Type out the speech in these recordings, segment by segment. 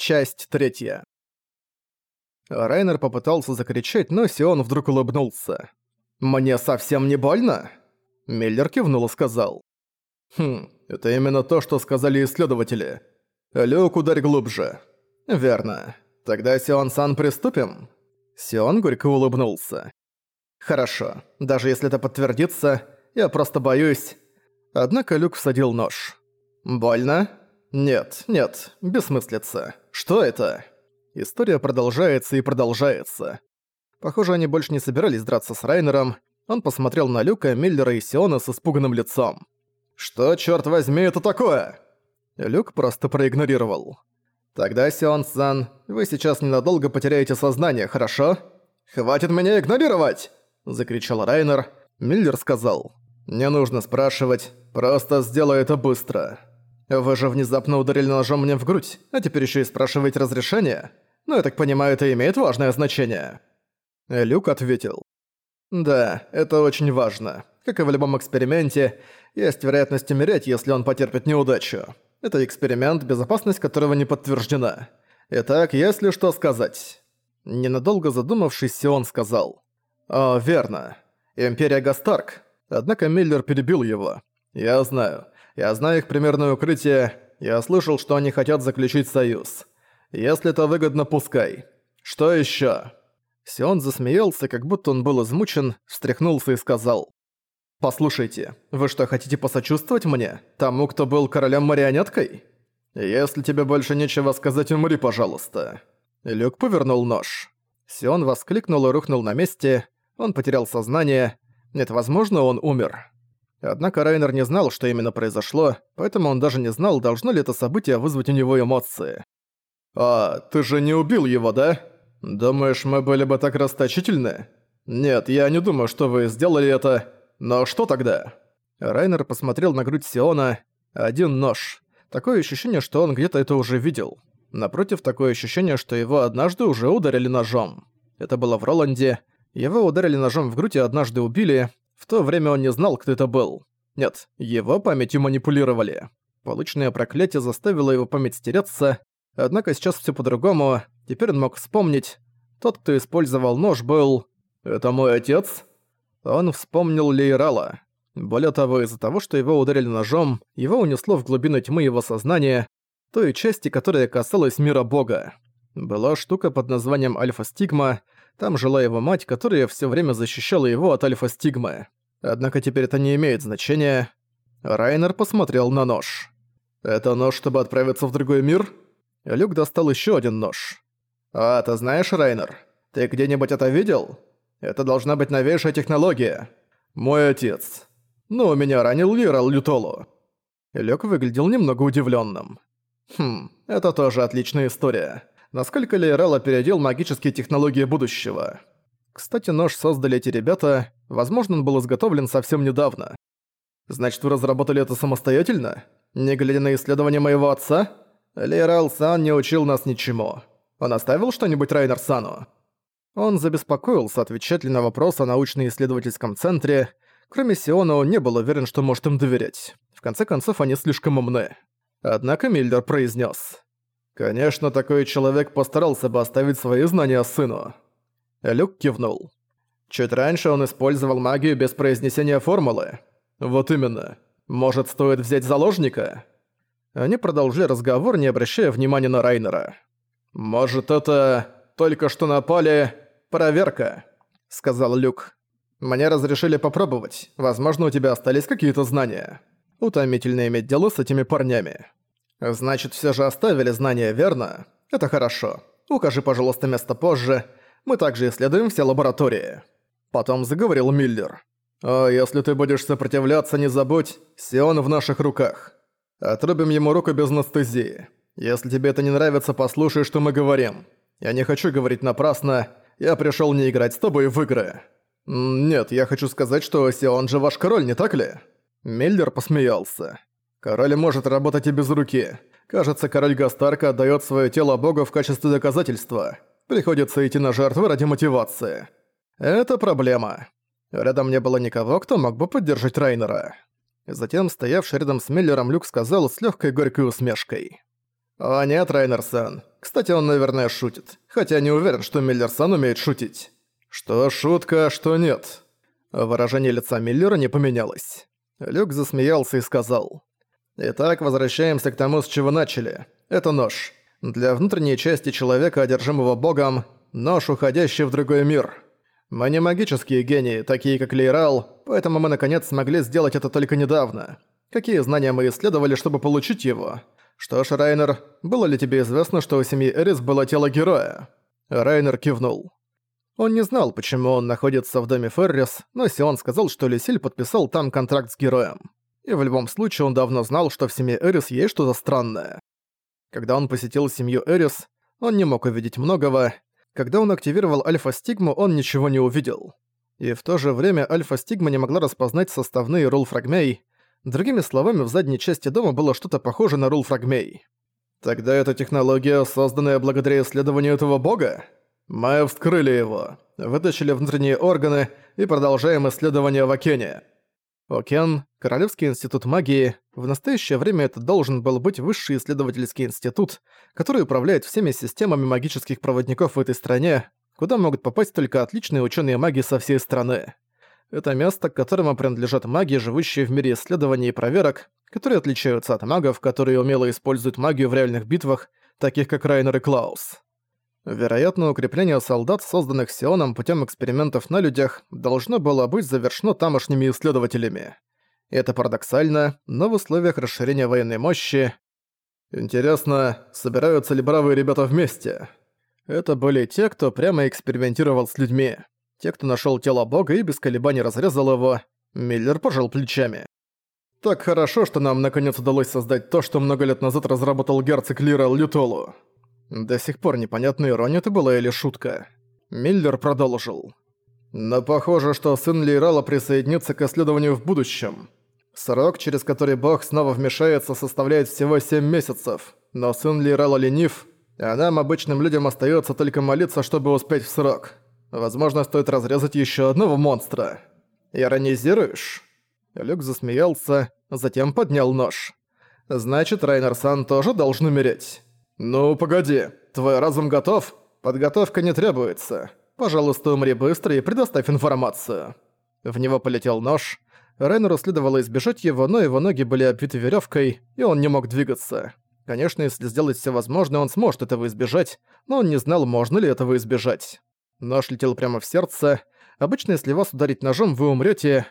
Часть третья. Райнер попытался закричать, но Сион вдруг улыбнулся. «Мне совсем не больно?» Миллер кивнул и сказал. «Хм, это именно то, что сказали исследователи. Люк, ударь глубже». «Верно. Тогда, Сион-сан, приступим?» Сион горько улыбнулся. «Хорошо. Даже если это подтвердится, я просто боюсь...» Однако Люк всадил нож. «Больно?» «Нет, нет, бессмыслица. Что это?» История продолжается и продолжается. Похоже, они больше не собирались драться с Райнером. Он посмотрел на Люка, Миллера и Сиона с испуганным лицом. «Что, черт возьми, это такое?» Люк просто проигнорировал. «Тогда, Сион-сан, вы сейчас ненадолго потеряете сознание, хорошо?» «Хватит меня игнорировать!» – закричал Райнер. Миллер сказал. «Не нужно спрашивать, просто сделай это быстро». Вы же внезапно ударили ножом мне в грудь, а теперь еще и спрашиваете разрешение? Ну, я так понимаю, это имеет важное значение». Люк ответил. «Да, это очень важно. Как и в любом эксперименте, есть вероятность умереть, если он потерпит неудачу. Это эксперимент, безопасность которого не подтверждена. Итак, если что сказать». Ненадолго задумавшись, Сион сказал. «О, верно. Империя Гастарк». Однако Миллер перебил его. «Я знаю. Я знаю их примерное укрытие. Я слышал, что они хотят заключить союз. Если это выгодно, пускай. Что ещё?» Сион засмеялся, как будто он был измучен, встряхнулся и сказал. «Послушайте, вы что, хотите посочувствовать мне? Тому, кто был королем-марионеткой? Если тебе больше нечего сказать, умри, пожалуйста». Люк повернул нож. Сион воскликнул и рухнул на месте. Он потерял сознание. Нет, возможно, он умер. Однако Райнер не знал, что именно произошло, поэтому он даже не знал, должно ли это событие вызвать у него эмоции. «А, ты же не убил его, да? Думаешь, мы были бы так расточительны? Нет, я не думаю, что вы сделали это. Но что тогда?» Райнер посмотрел на грудь Сиона. Один нож. Такое ощущение, что он где-то это уже видел. Напротив, такое ощущение, что его однажды уже ударили ножом. Это было в Роланде. Его ударили ножом в грудь и однажды убили, в то время он не знал, кто это был. Нет, его памятью манипулировали. Полученное проклятие заставило его память стереться, однако сейчас все по-другому, теперь он мог вспомнить. Тот, кто использовал нож, был... «Это мой отец?» Он вспомнил Лейрала. Более того, из-за того, что его ударили ножом, его унесло в глубину тьмы его сознания, той части, которая касалась мира бога. Была штука под названием Альфа-Стигма, там жила его мать, которая все время защищала его от альфа-стигмы. Однако теперь это не имеет значения. Райнер посмотрел на нож. «Это нож, чтобы отправиться в другой мир?» Люк достал еще один нож. «А, ты знаешь, Райнер, ты где-нибудь это видел? Это должна быть новейшая технология. Мой отец. Ну, меня ранил Лирал Лютолу». Люк выглядел немного удивленным. «Хм, это тоже отличная история насколько Лейрал опередил магические технологии будущего. Кстати, нож создали эти ребята, возможно, он был изготовлен совсем недавно. Значит, вы разработали это самостоятельно? Не глядя на исследования моего отца? Лейрал-сан не учил нас ничему. Он оставил что-нибудь Райнер-сану? Он забеспокоился, отвечать ли на вопрос о научно-исследовательском центре. Кроме Сиона, он не был уверен, что может им доверять. В конце концов, они слишком умны. Однако Миллер произнес: Конечно, такой человек постарался бы оставить свои знания сыну. Люк кивнул. Чуть раньше он использовал магию без произнесения формулы. Вот именно. Может, стоит взять заложника? Они продолжили разговор, не обращая внимания на Райнера. «Может, это... только что напали... проверка», — сказал Люк. «Мне разрешили попробовать. Возможно, у тебя остались какие-то знания. Утомительно иметь дело с этими парнями». «Значит, все же оставили знания, верно? Это хорошо. Укажи, пожалуйста, место позже. Мы также исследуем все лаборатории». Потом заговорил Миллер. «А если ты будешь сопротивляться, не забудь, Сион в наших руках. Отрубим ему руку без анестезии. Если тебе это не нравится, послушай, что мы говорим. Я не хочу говорить напрасно. Я пришел не играть с тобой в игры. Нет, я хочу сказать, что Сион же ваш король, не так ли?» Миллер посмеялся. Король может работать и без руки. Кажется, король Гастарка отдает свое тело богу в качестве доказательства. Приходится идти на жертвы ради мотивации. Это проблема. Рядом не было никого, кто мог бы поддержать Райнера. Затем, стоявший рядом с Миллером, Люк сказал с легкой горькой усмешкой. «О нет, Райнер-сан. Кстати, он, наверное, шутит. Хотя не уверен, что Миллер-сан умеет шутить. Что шутка, а что нет». Выражение лица Миллера не поменялось. Люк засмеялся и сказал. «Итак, возвращаемся к тому, с чего начали. Это нож. Для внутренней части человека, одержимого богом, нож, уходящий в другой мир. Мы не магические гении, такие как Лейрал, поэтому мы наконец смогли сделать это только недавно. Какие знания мы исследовали, чтобы получить его? Что ж, Райнер, было ли тебе известно, что у семьи Эрис было тело героя?» Райнер кивнул. Он не знал, почему он находится в доме Феррис, но Сион сказал, что Лисиль подписал там контракт с героем. И в любом случае он давно знал, что в семье Эрис есть что-то странное. Когда он посетил семью Эрис, он не мог увидеть многого. Когда он активировал Альфа-Стигму, он ничего не увидел. И в то же время Альфа-Стигма не могла распознать составные рул-фрагмей. Другими словами, в задней части дома было что-то похоже на рул-фрагмей. Тогда эта технология, созданная благодаря исследованию этого бога? Мы вскрыли его, вытащили внутренние органы и продолжаем исследование в Окене. Окен, Королевский институт магии, в настоящее время это должен был быть высший исследовательский институт, который управляет всеми системами магических проводников в этой стране, куда могут попасть только отличные ученые маги со всей страны. Это место, к которому принадлежат маги, живущие в мире исследований и проверок, которые отличаются от магов, которые умело используют магию в реальных битвах, таких как Райнер и Клаус. Вероятно, укрепление солдат, созданных Сионом путем экспериментов на людях, должно было быть завершено тамошними исследователями. Это парадоксально, но в условиях расширения военной мощи... Интересно, собираются ли бравые ребята вместе? Это были те, кто прямо экспериментировал с людьми. Те, кто нашел тело бога и без колебаний разрезал его. Миллер пожал плечами. Так хорошо, что нам наконец удалось создать то, что много лет назад разработал герцог Лира Лютолу. До сих пор непонятно, ирония это была или шутка. Миллер продолжил. Но похоже, что сын Лейрала присоединится к исследованию в будущем. Срок, через который бог снова вмешается, составляет всего 7 месяцев. Но сын Лейрала ленив, а нам, обычным людям, остается только молиться, чтобы успеть в срок. Возможно, стоит разрезать еще одного монстра. Иронизируешь? Люк засмеялся, затем поднял нож. Значит, Райнер-сан тоже должен умереть. «Ну, погоди, твой разум готов? Подготовка не требуется. Пожалуйста, умри быстро и предоставь информацию». В него полетел нож. Рейнеру следовало избежать его, но его ноги были обвиты веревкой, и он не мог двигаться. Конечно, если сделать все возможное, он сможет этого избежать, но он не знал, можно ли этого избежать. Нож летел прямо в сердце. Обычно, если вас ударить ножом, вы умрете.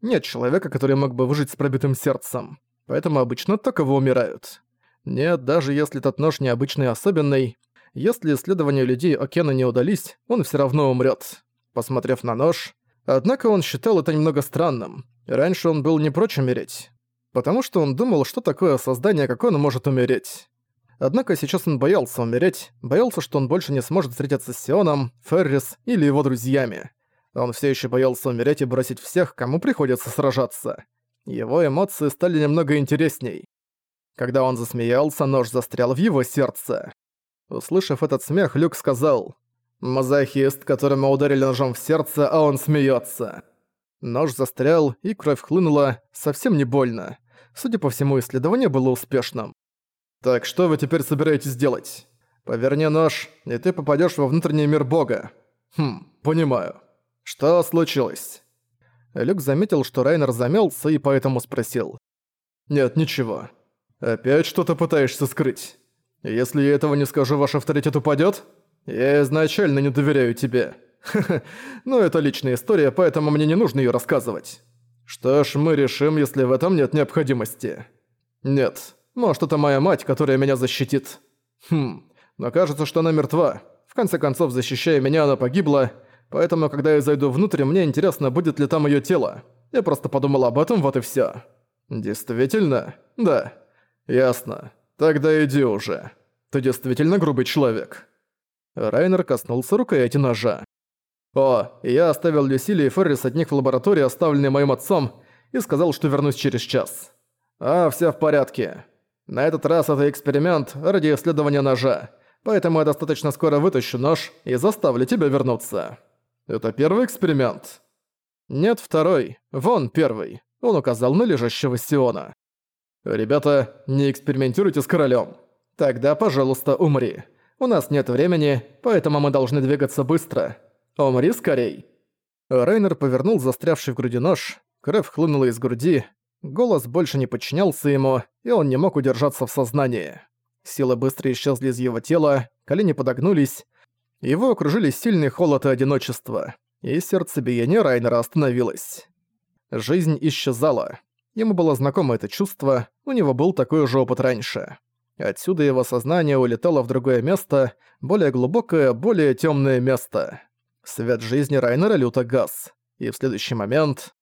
Нет человека, который мог бы выжить с пробитым сердцем. Поэтому обычно таково умирают. Нет, даже если этот нож необычный и особенный, если исследования людей Окена не удались, он все равно умрет. Посмотрев на нож, однако он считал это немного странным. Раньше он был не прочь умереть. Потому что он думал, что такое создание, как он может умереть. Однако сейчас он боялся умереть, боялся, что он больше не сможет встретиться с Сионом, Феррис или его друзьями. Он все еще боялся умереть и бросить всех, кому приходится сражаться. Его эмоции стали немного интересней. Когда он засмеялся, нож застрял в его сердце. Услышав этот смех, Люк сказал «Мазохист, которому ударили ножом в сердце, а он смеется. Нож застрял, и кровь хлынула, совсем не больно. Судя по всему, исследование было успешным. «Так что вы теперь собираетесь делать? Поверни нож, и ты попадешь во внутренний мир Бога. Хм, понимаю. Что случилось?» Люк заметил, что Райнер замялся и поэтому спросил. «Нет, ничего. Опять что-то пытаешься скрыть. Если я этого не скажу, ваш авторитет упадёт? Я изначально не доверяю тебе. Ха-ха, ну это личная история, поэтому мне не нужно её рассказывать. Что ж, мы решим, если в этом нет необходимости. Нет, может это моя мать, которая меня защитит. Хм, но кажется, что она мертва. В конце концов, защищая меня, она погибла, поэтому, когда я зайду внутрь, мне интересно, будет ли там её тело. Я просто подумал об этом, вот и всё. Действительно? Да. «Ясно. Тогда иди уже. Ты действительно грубый человек». Райнер коснулся рукояти ножа. «О, я оставил Люсили и Феррис от них в лаборатории, оставленной моим отцом, и сказал, что вернусь через час. А, все в порядке. На этот раз это эксперимент ради исследования ножа, поэтому я достаточно скоро вытащу нож и заставлю тебя вернуться. Это первый эксперимент?» «Нет, второй. Вон первый». Он указал на лежащего Сиона. «Ребята, не экспериментируйте с королем. Тогда, пожалуйста, умри. У нас нет времени, поэтому мы должны двигаться быстро. Умри скорей. Рейнер повернул застрявший в груди нож, кровь хлынула из груди, голос больше не подчинялся ему, и он не мог удержаться в сознании. Силы быстро исчезли из его тела, колени подогнулись, его окружили сильный холод и одиночество, и сердцебиение Райнера остановилось. Жизнь исчезала. Ему было знакомо это чувство, у него был такой же опыт раньше. Отсюда его сознание улетало в другое место, более глубокое, более темное место. Свет жизни Райнера люто гас. И в следующий момент...